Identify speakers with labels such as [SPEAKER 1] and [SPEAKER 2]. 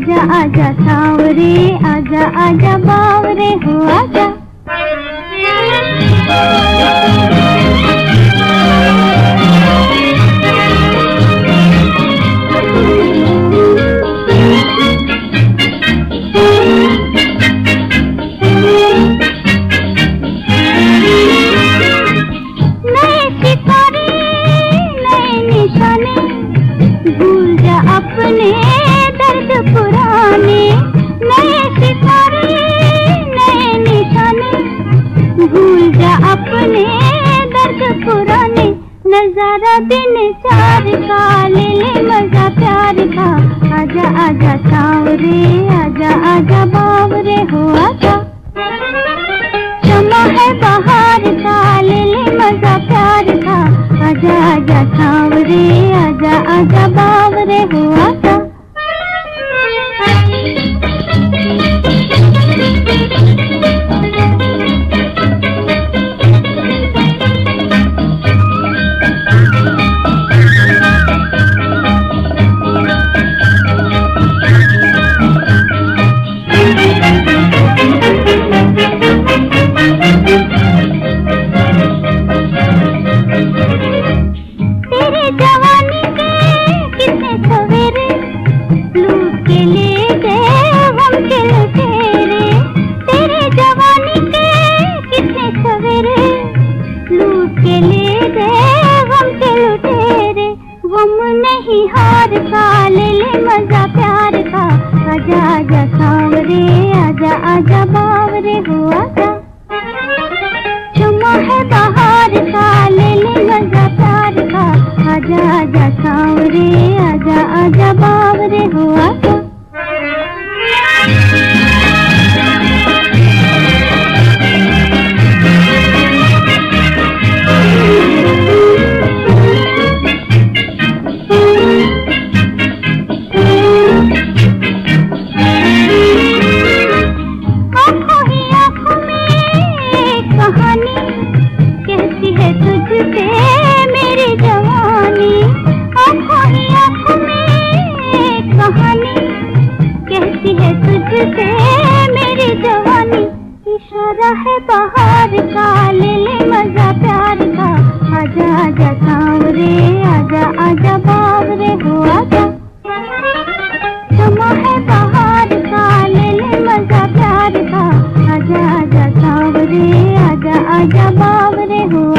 [SPEAKER 1] आजा आजा सावरे आजा आजा बावरे हो आजा। दिन चार का ले ले मज़ा प्यार का। आजा आजा सावरे, आजा आजा बावरे हो, आजा। चमा है बाहर का ले ले मज़ा प्यार का। आजा आजा सावरे, आजा आजा बावरे हो, आजा। नहीं हार का ले मज़ा। कहती है तुझसे मेरी जवानी। इशारा है बाहर का, ले ले मज़ा प्यार का। आजा आजा सांवरे, आजा आजा बावरे, हो आजा। क्षमा है बाहर का, ले ले मज़ा प्यार का। आजा आजा सांवरे, आजा आजा बावरे, हो